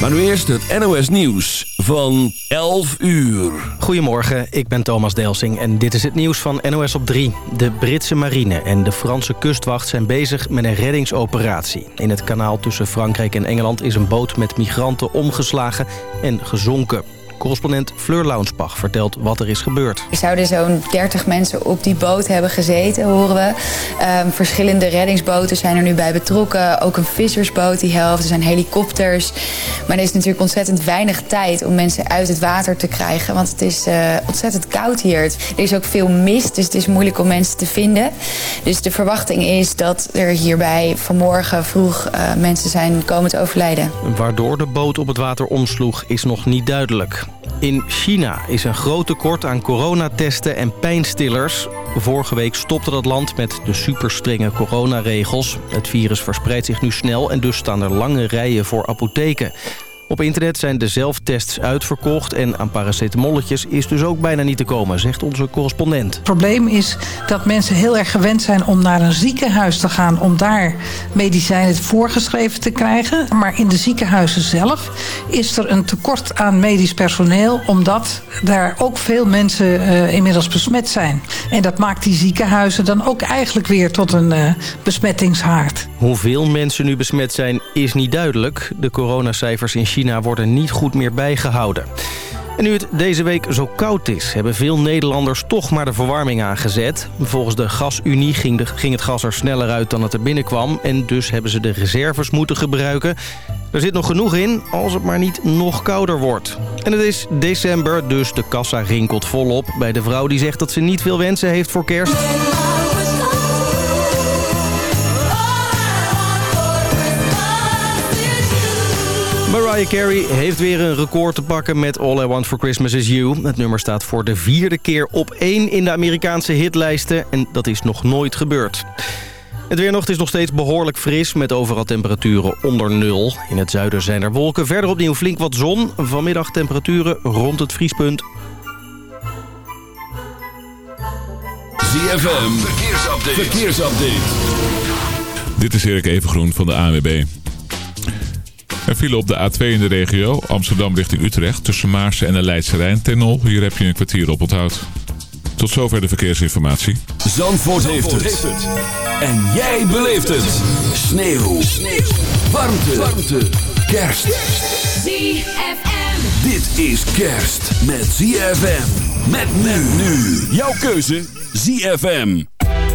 Maar nu eerst het NOS Nieuws van 11 uur. Goedemorgen, ik ben Thomas Delsing en dit is het nieuws van NOS op 3. De Britse marine en de Franse kustwacht zijn bezig met een reddingsoperatie. In het kanaal tussen Frankrijk en Engeland is een boot met migranten omgeslagen en gezonken. Correspondent Fleur Launsbach vertelt wat er is gebeurd. Er zouden zo'n 30 mensen op die boot hebben gezeten, horen we. Um, verschillende reddingsboten zijn er nu bij betrokken. Ook een vissersboot die helft. Er zijn helikopters. Maar er is natuurlijk ontzettend weinig tijd om mensen uit het water te krijgen. Want het is uh, ontzettend koud hier. Er is ook veel mist, dus het is moeilijk om mensen te vinden. Dus de verwachting is dat er hierbij vanmorgen vroeg uh, mensen zijn komen te overlijden. Waardoor de boot op het water omsloeg is nog niet duidelijk. In China is een groot tekort aan coronatesten en pijnstillers. Vorige week stopte dat land met de superstrenge coronaregels. Het virus verspreidt zich nu snel en dus staan er lange rijen voor apotheken. Op internet zijn de zelftests uitverkocht en aan paracetamolletjes is dus ook bijna niet te komen, zegt onze correspondent. Het probleem is dat mensen heel erg gewend zijn om naar een ziekenhuis te gaan om daar medicijnen voorgeschreven te krijgen. Maar in de ziekenhuizen zelf is er een tekort aan medisch personeel omdat daar ook veel mensen uh, inmiddels besmet zijn. En dat maakt die ziekenhuizen dan ook eigenlijk weer tot een uh, besmettingshaard. Hoeveel mensen nu besmet zijn is niet duidelijk. De coronacijfers in China worden niet goed meer bijgehouden. En nu het deze week zo koud is, hebben veel Nederlanders toch maar de verwarming aangezet. Volgens de Gasunie ging, de, ging het gas er sneller uit dan het er binnenkwam... en dus hebben ze de reserves moeten gebruiken. Er zit nog genoeg in, als het maar niet nog kouder wordt. En het is december, dus de kassa rinkelt volop... bij de vrouw die zegt dat ze niet veel wensen heeft voor kerst... Mariah Carey heeft weer een record te pakken met All I Want For Christmas Is You. Het nummer staat voor de vierde keer op één in de Amerikaanse hitlijsten. En dat is nog nooit gebeurd. Het weernocht is nog steeds behoorlijk fris met overal temperaturen onder nul. In het zuiden zijn er wolken, verder opnieuw flink wat zon. Vanmiddag temperaturen rond het vriespunt. ZFM, verkeersupdate. verkeersupdate. Dit is Erik Evengroen van de ANWB. Er vielen op de A2 in de regio, Amsterdam richting Utrecht... tussen Maarsen en de Leidse Rijntunnel. Hier heb je een kwartier op onthoud. Tot zover de verkeersinformatie. Zandvoort, Zandvoort heeft, het. En jij beleeft het. Sneeuw. Sneeuw. Warmte. Warmte. Kerst. ZFM. Dit is kerst met ZFM. Met men nu. Jouw keuze ZFM.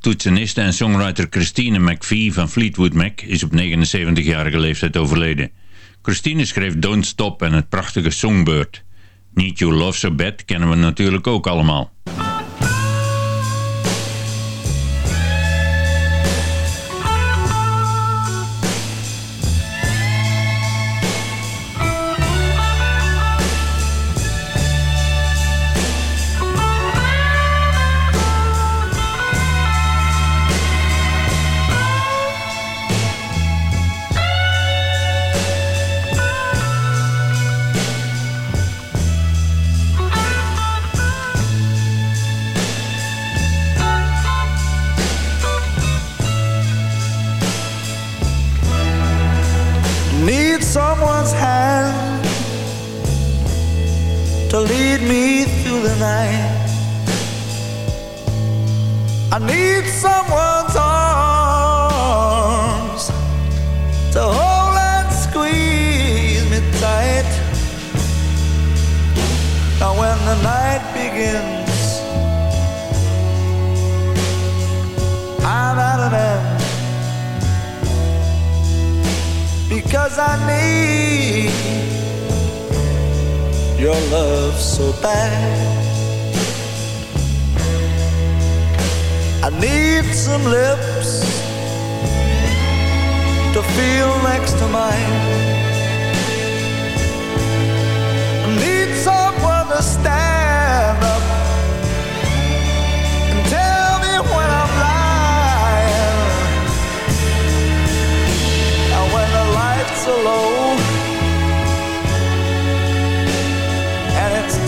Toetseniste en songwriter Christine McVie van Fleetwood Mac is op 79-jarige leeftijd overleden. Christine schreef Don't Stop en het prachtige Songbird. Need You Love So Bad kennen we natuurlijk ook allemaal. Love so bad. I need some lips to feel next to mine. I need someone to stand up and tell me when I'm lying. And when the lights are low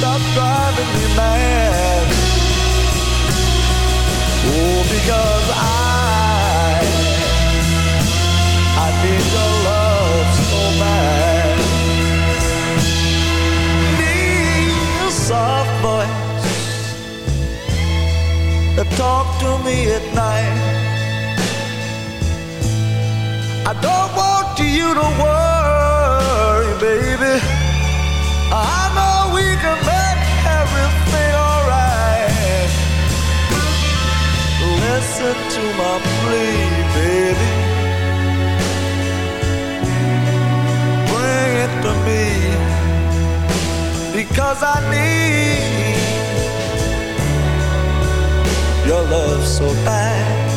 Stop driving me mad. Oh, because I, I need your love so bad. Need a soft voice talk to me at night. I don't want you to worry, baby. I know we can to my plea, baby. Bring it to me because I need your love so bad.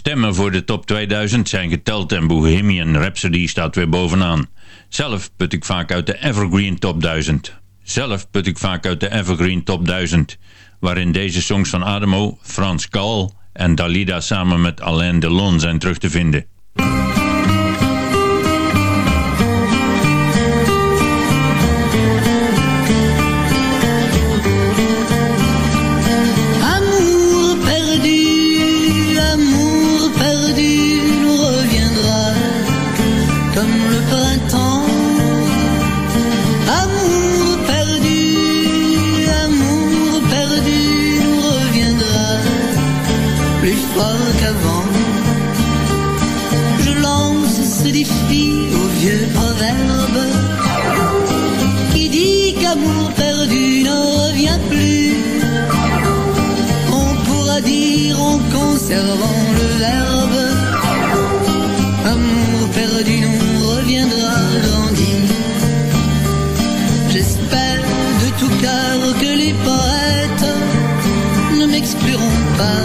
Stemmen voor de top 2000 zijn geteld en Bohemian Rhapsody staat weer bovenaan. Zelf put ik vaak uit de Evergreen Top 1000. Zelf put ik vaak uit de Evergreen Top 1000, waarin deze songs van Ademo, Frans Kahl en Dalida samen met Alain Delon zijn terug te vinden. servant le verbe. Amour perdu, nous reviendra grandi. J'espère de tout cœur que les poètes ne m'excluront pas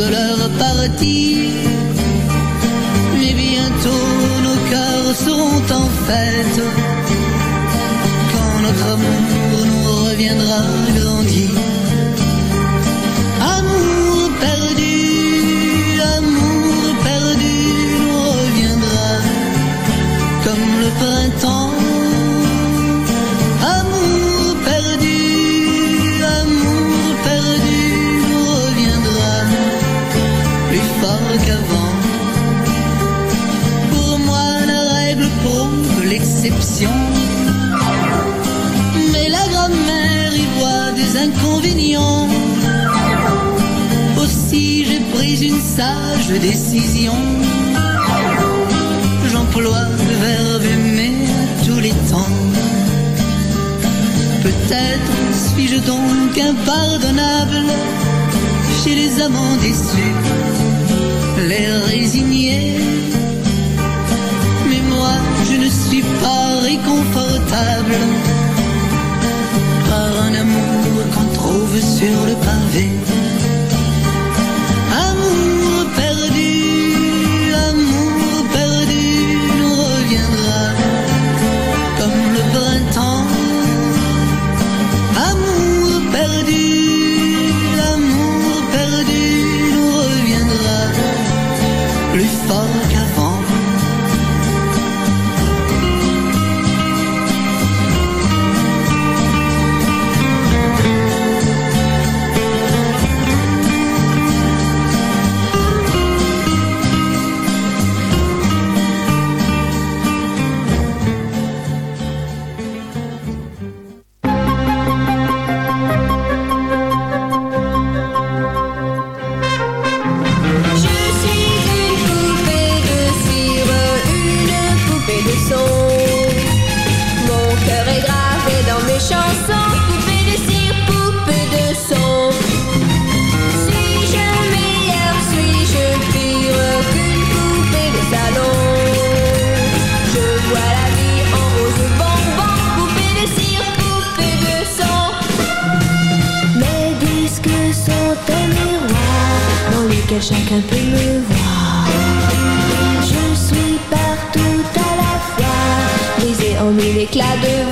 de leur partie. Mais bientôt nos cœurs seront en fête chacun peut me voir. Je suis partout à la fois, brisé en mille éclats de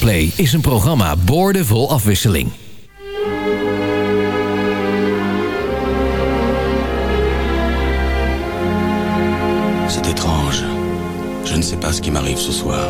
Play is een programma boordevol afwisseling. C'est étrange. Je ne sais pas ce qui m'arrive ce soir.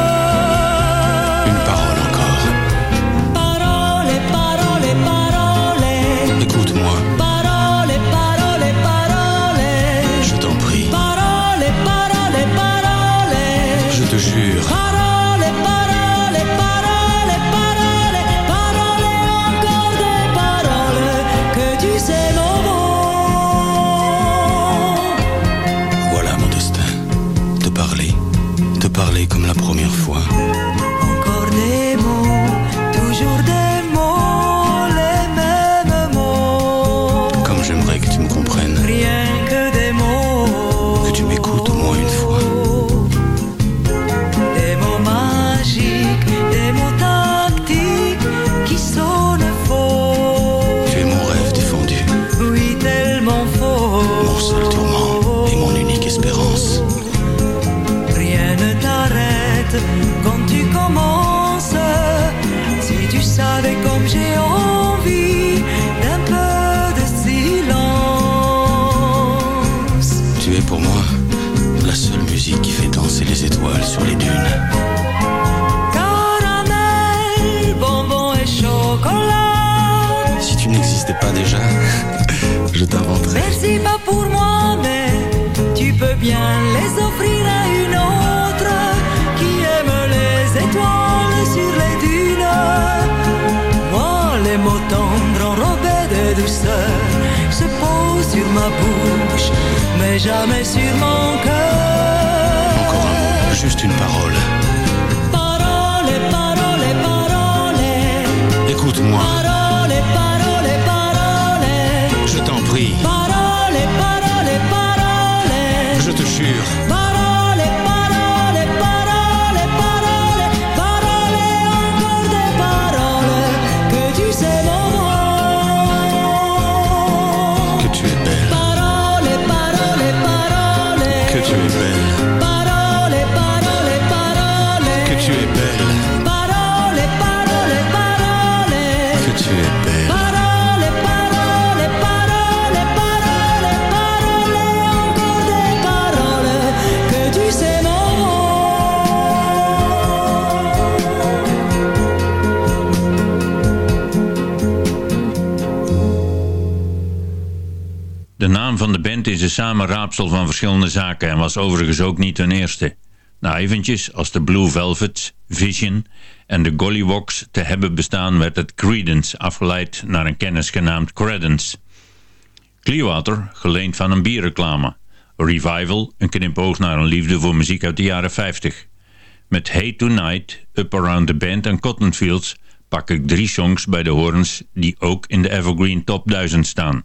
van de band is een samenraapsel van verschillende zaken en was overigens ook niet hun eerste. Na eventjes als de Blue Velvets, Vision en de Gollywogs te hebben bestaan werd het Credence afgeleid naar een kennis genaamd Credence. Clearwater, geleend van een bierreclame. Revival, een knipoog naar een liefde voor muziek uit de jaren 50. Met Hey Tonight, Up Around the Band en Cottonfields pak ik drie songs bij de horns die ook in de Evergreen Top 1000 staan.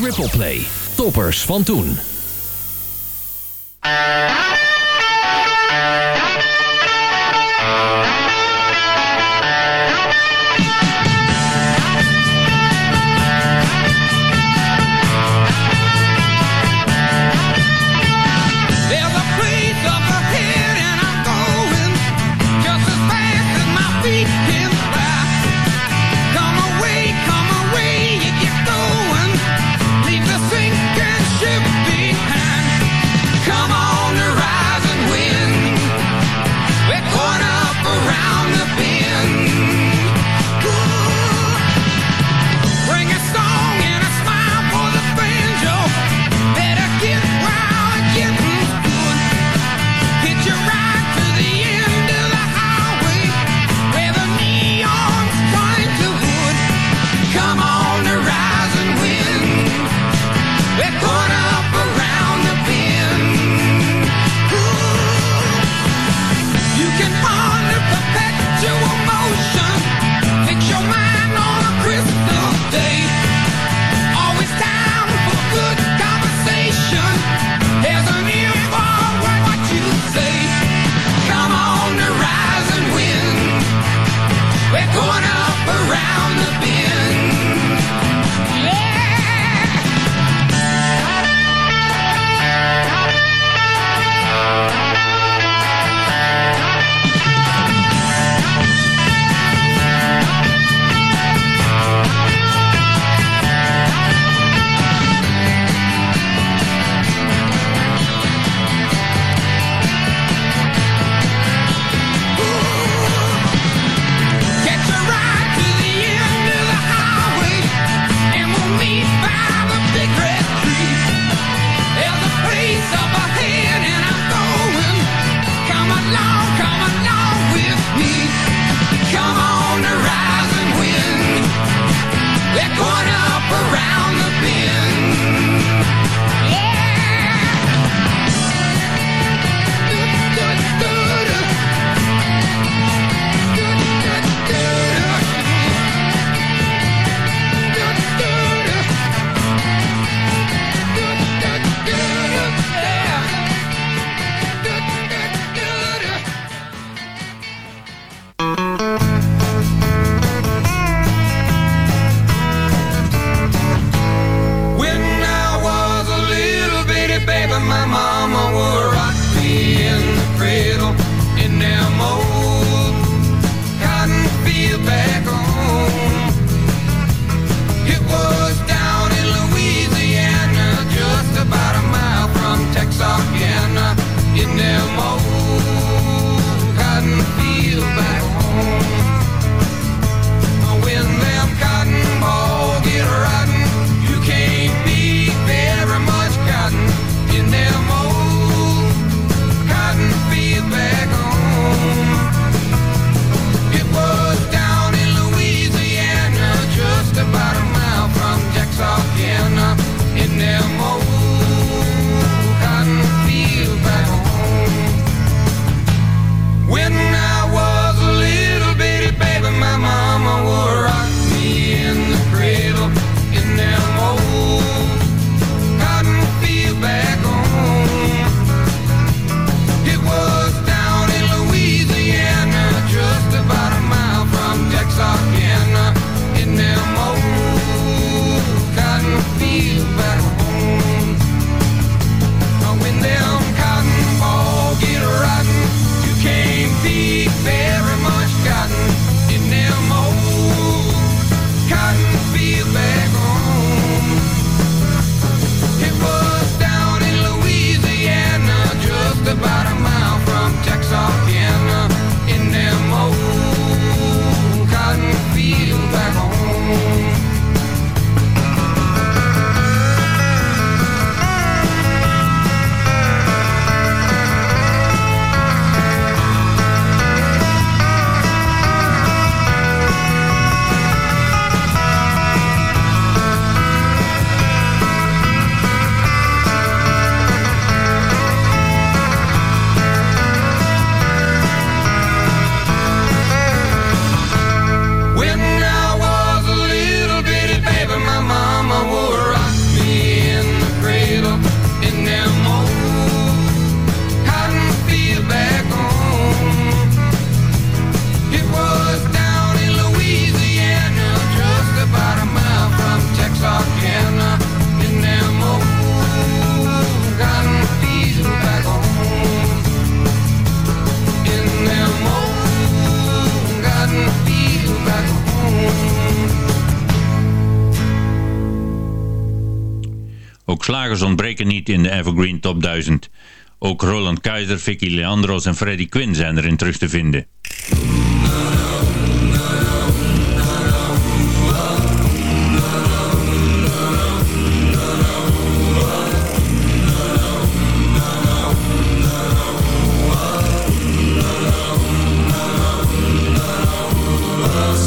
Triple Play. Toppers van toen. De Evergreen Top 1000. Ook Roland Keizer, Vicky Leandros en Freddie Quinn zijn erin terug te vinden.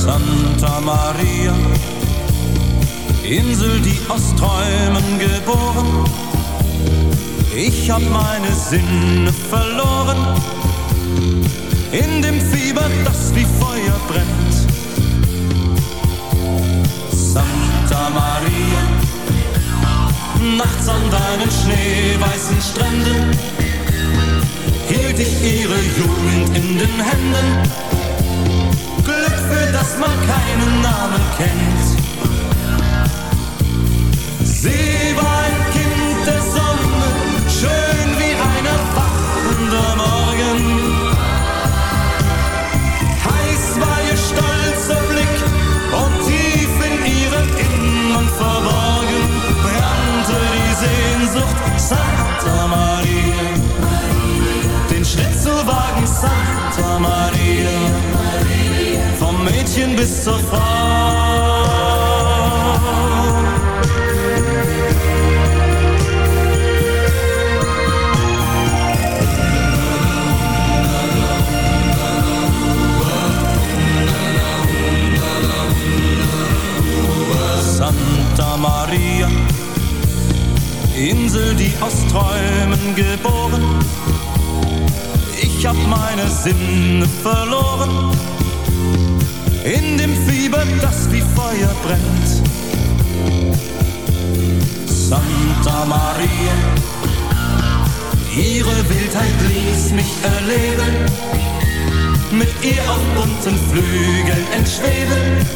Santa Maria, Insel, die aus Träumen geboren. Ich hab meine Sinne verloren in dem Fieber, das wie Feuer brennt. Santa Maria, nachts an deinen schneeweißen Stränden hielt ich ihre Jugend in den Händen. Glück, für das man keinen Namen kennt. Sie war schön wie ein erwachender Morgen. Heiß war ihr stolzer Blick und tief in ihrem Innern verborgen brannte die Sehnsucht Santa Maria. Den Schritt zu wagen, Santa Maria. Vom Mädchen bis zur Frau. Insel, die aus Träumen geboren. Ich hab meine Sinne verloren in dem Fieber, das wie Feuer brennt. Santa Maria, ihre Wildheit ließ mich erleben, mit ihr auf bunten Flügeln entschweben,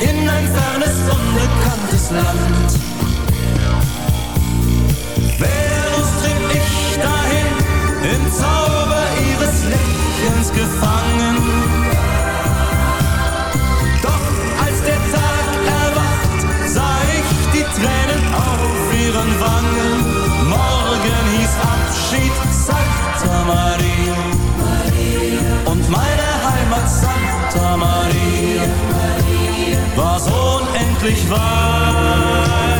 in ein fernes, unbekanntes Land. Venus trieb ich dahin, im Zauber ihres Lächelns gefangen. Doch als der Tag erwacht, sah ich die Tränen auf ihren Wangen. Morgen hieß Abschied Santa Maria. Und meine Heimat Santa Maria war so unendlich weit.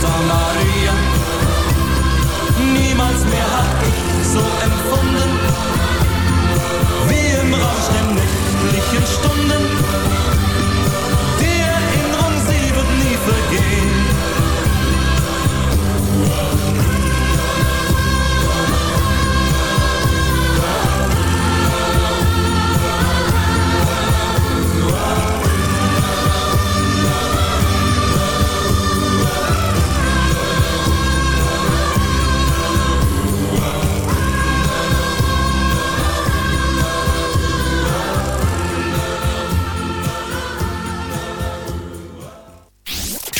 Santa Maria, niemals mehr hab ich so empfunden. Wie im Rausch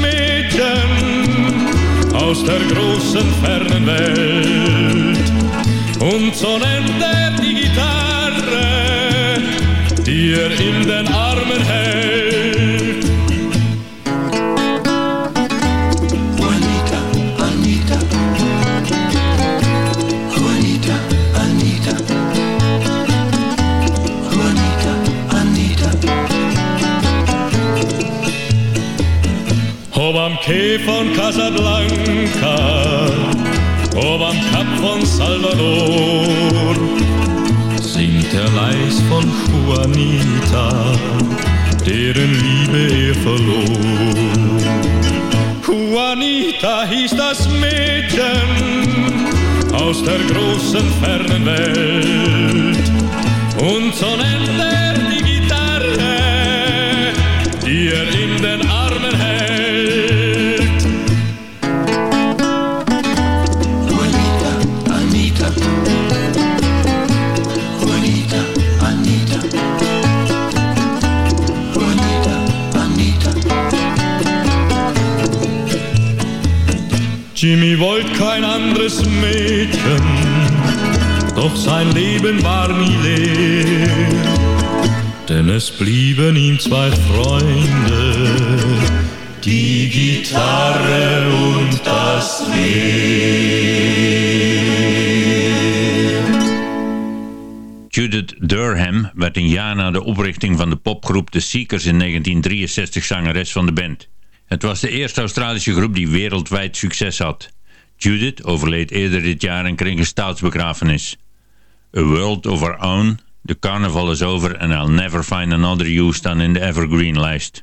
Mädchen aus der großen fernen Welt. Und so nennt er die Gitarre, die er in den Armen hält. Am Quai von Casablanca, ob am Kap von Salvador, singt er leis von Juanita, deren Liebe er verlor. Juanita hieß das Mädchen aus der großen fernen Welt. Und so nennt Jimmy wollte kein anderes Mädchen, doch sein Leben war nie leer. Denn es blieben ihm zwei Freunde, die Gitarre und das Meer. Judith Durham werd een jaar na de oprichting van de popgroep The Seekers in 1963 zangeres van de band. Het was de eerste Australische groep die wereldwijd succes had. Judith overleed eerder dit jaar en kreeg een staatsbegrafenis. A World of Our Own, The Carnival is Over en I'll Never Find Another You staan in de Evergreen lijst.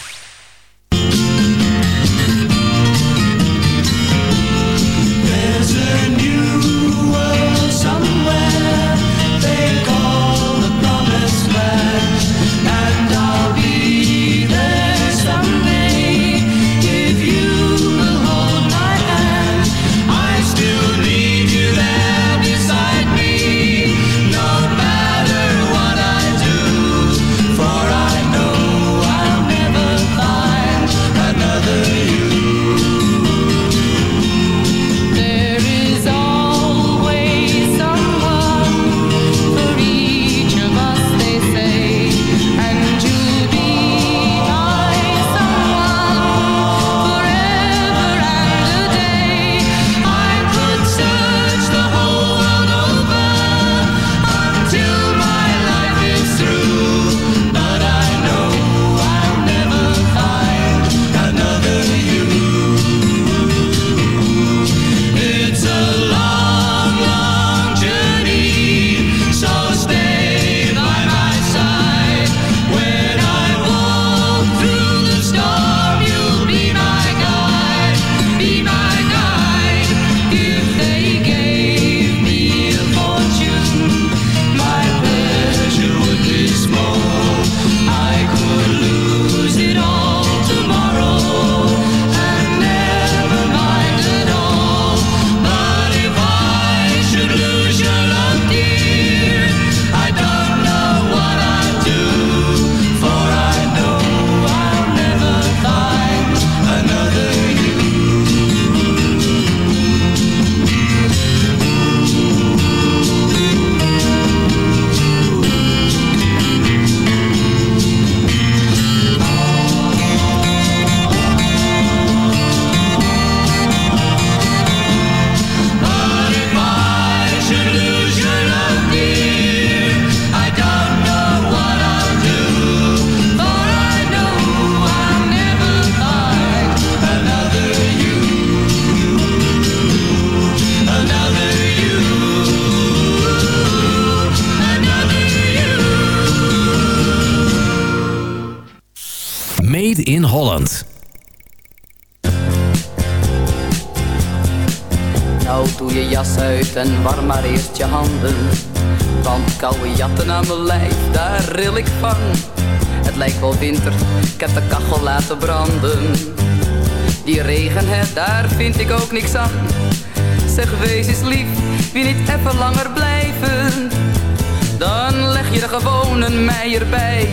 Gewoon een meier bij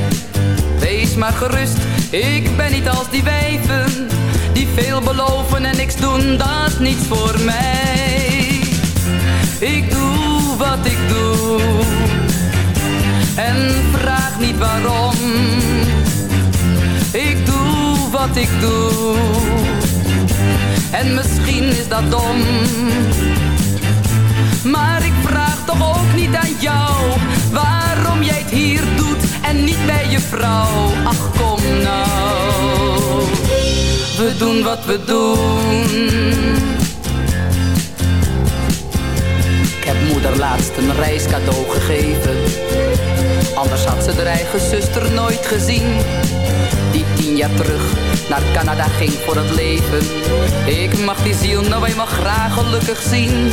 Wees maar gerust, ik ben niet als die wijven Die veel beloven en niks doen, dat is niets voor mij. Ik doe wat ik doe En vraag niet waarom. Ik doe wat ik doe En misschien is dat dom. Maar ik vraag toch ook niet aan jou Waarom jij het hier en niet bij je vrouw. Ach kom nou. We doen wat we doen. Ik heb moeder laatst een reiscadeau gegeven. Anders had ze haar eigen zuster nooit gezien. Die tien jaar terug naar Canada ging voor het leven. Ik mag die ziel nou eenmaal graag gelukkig zien.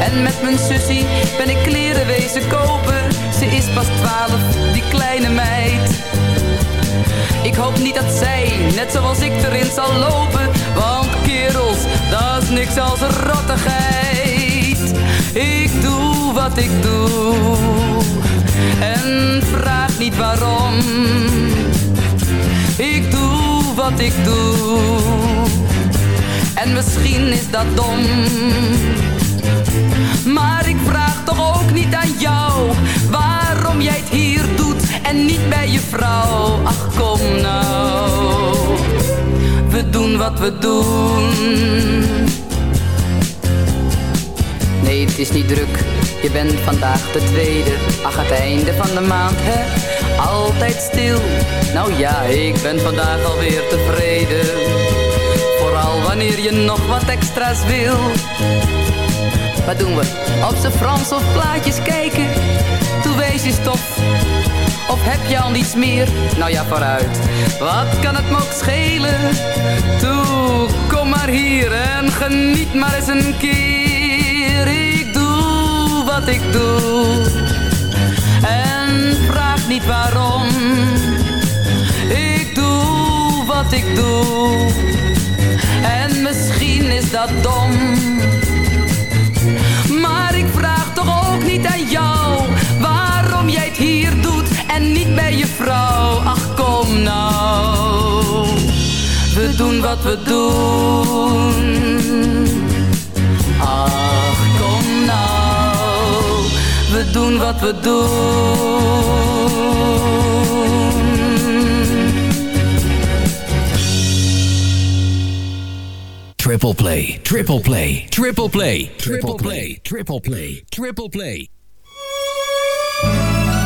En met mijn sussie ben ik kleren wezen kopen. Ze is pas twaalf, die kleine meid. Ik hoop niet dat zij, net zoals ik, erin zal lopen. Want kerels, dat is niks als rottigheid. Ik doe wat ik doe. En vraag niet waarom. Ik doe wat ik doe. En misschien is dat dom. Maar ik vraag toch ook niet aan jou? Waarom jij het hier doet en niet bij je vrouw? Ach kom nou. We doen wat we doen. Nee het is niet druk. Je bent vandaag de tweede. Ach het einde van de maand hè? Altijd stil. Nou ja ik ben vandaag alweer tevreden. Vooral wanneer je nog wat extra's wil wat doen we? Op z'n Frans of plaatjes kijken? Toe wees je stof. Of heb je al niets meer? Nou ja, vooruit. Wat kan het me ook schelen? Toe, kom maar hier en geniet maar eens een keer. Ik doe wat ik doe. En vraag niet waarom. Ik doe wat ik doe. En misschien is dat dom. We doen. Ach kom nou We doen wat we doen. Triple play, triple play, triple play, triple play, triple play, triple play. Hij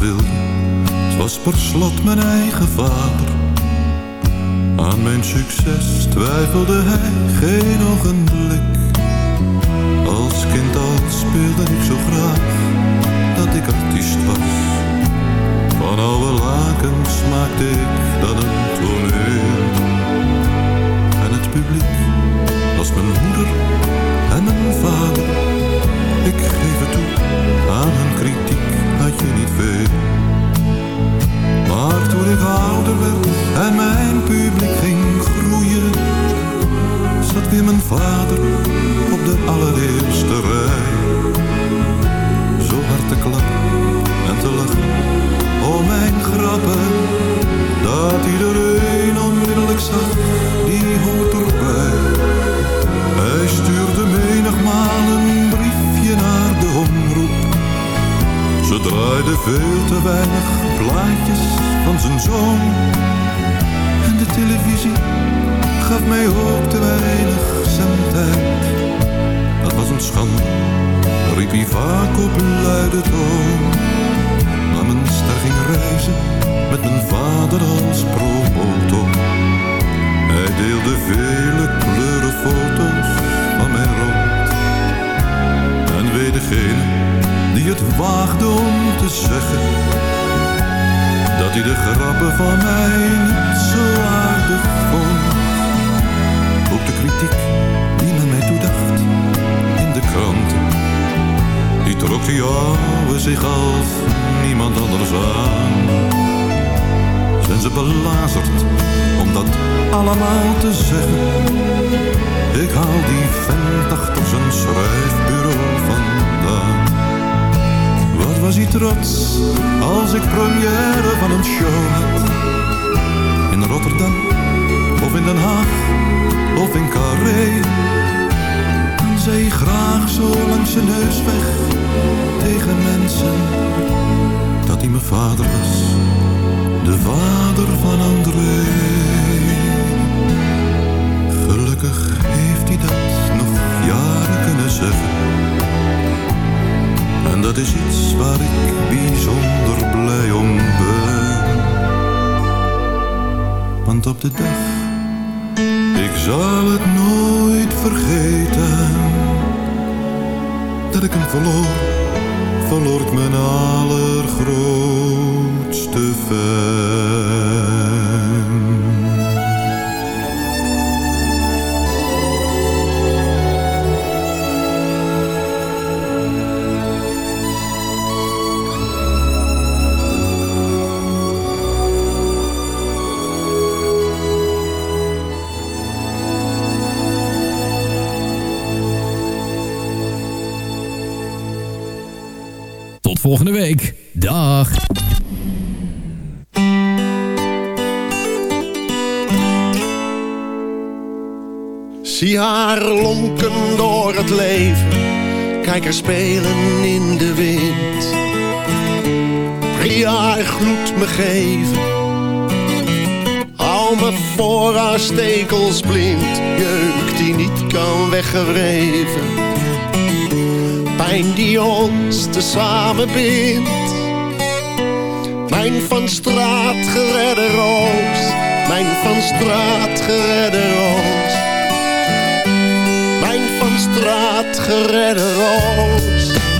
Het was per slot mijn eigen vader. Aan mijn succes twijfelde hij geen ogenblik. Als kind al speelde ik zo graag dat ik artiest was. Van oude lakens maakte ik dan een toneel. En het publiek was mijn moeder en mijn vader. Ik geef het toe, aan hun kritiek de dag. Ik zal het nooit vergeten. Dat ik hem verloor, verloor ik mijn allergrootste ver. volgende week. Dag! Zie haar lonken door het leven, kijk haar spelen in de wind. Ria gloed me geven, hou me voor haar stekels blind. Jeuk die niet kan weggewreven pijn die ons tezamen bindt. Mijn van straat geredde roos, mijn van straat geredde roos. Mijn van straat geredde roos.